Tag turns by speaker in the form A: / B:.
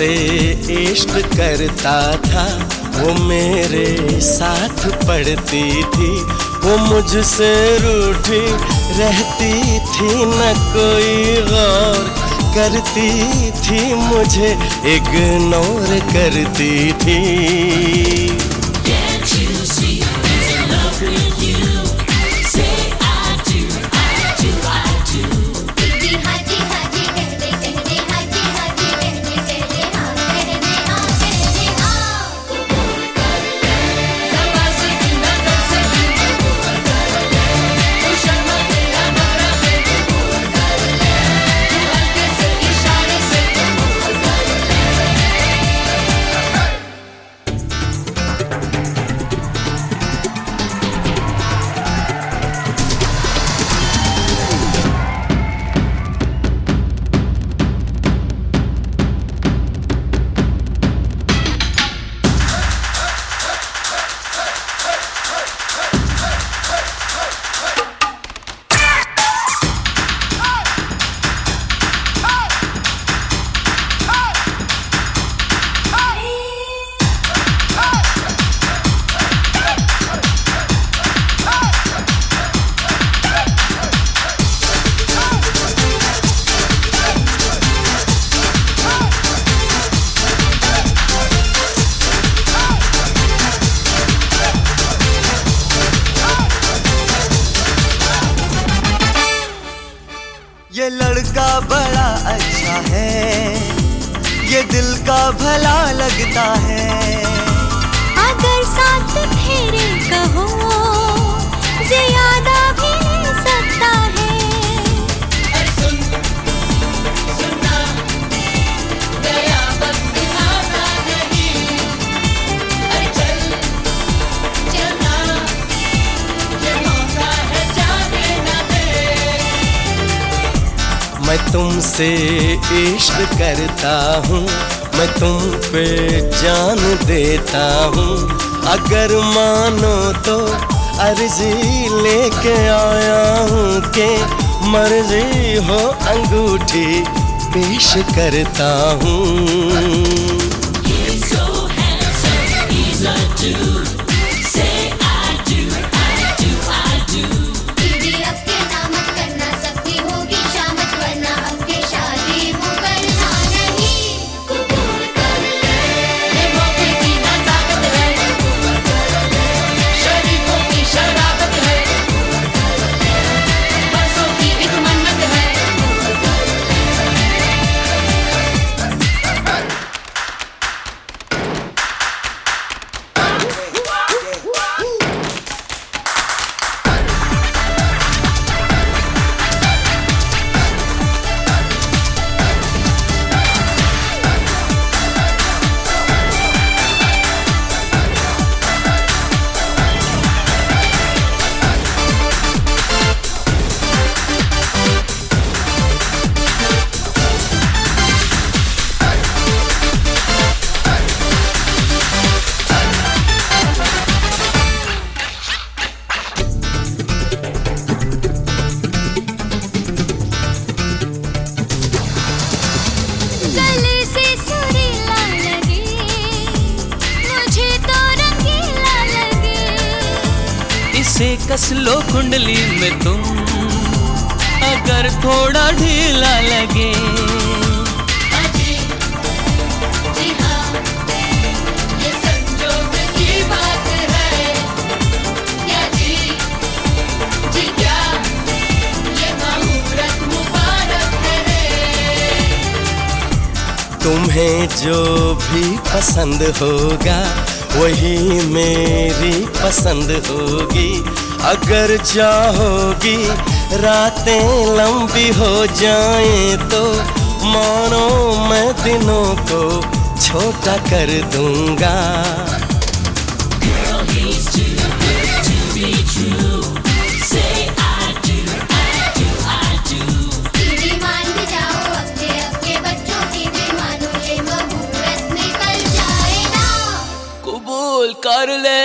A: उससे इश्क करता था, वो मेरे साथ पढ़ती थी। वो मुझसे रूठी रहती थी, न कोई गौर करती थी, मुझे इग्नोर करती थी। ये लड़का बड़ा अच्छा है, ये दिल का भला लगता है।
B: अगर साथ फेरे कहो, ज़्यादा
A: तुमसे इश्क करता हूँ, मैं तुम पे जान देता हूँ। अगर मानो तो अर्जी लेके आया हूँ के मर्ज़ी हो अंगूठी पेश करता हूँ।
C: इसे कस लो कुंडली में तुम। अगर थोड़ा ढीला लगे।
B: अजी हाँ ये संजोग की बात है। क्या जी जी क्या ये मुहूर्त मुबारक है।
A: तुम्हें जो भी पसंद होगा वही मेरी पसंद होगी। अगर चाहोगी, रातें लंबी हो जाएँ तो मानो मैं दिनों को छोटा कर दूँगा। করলে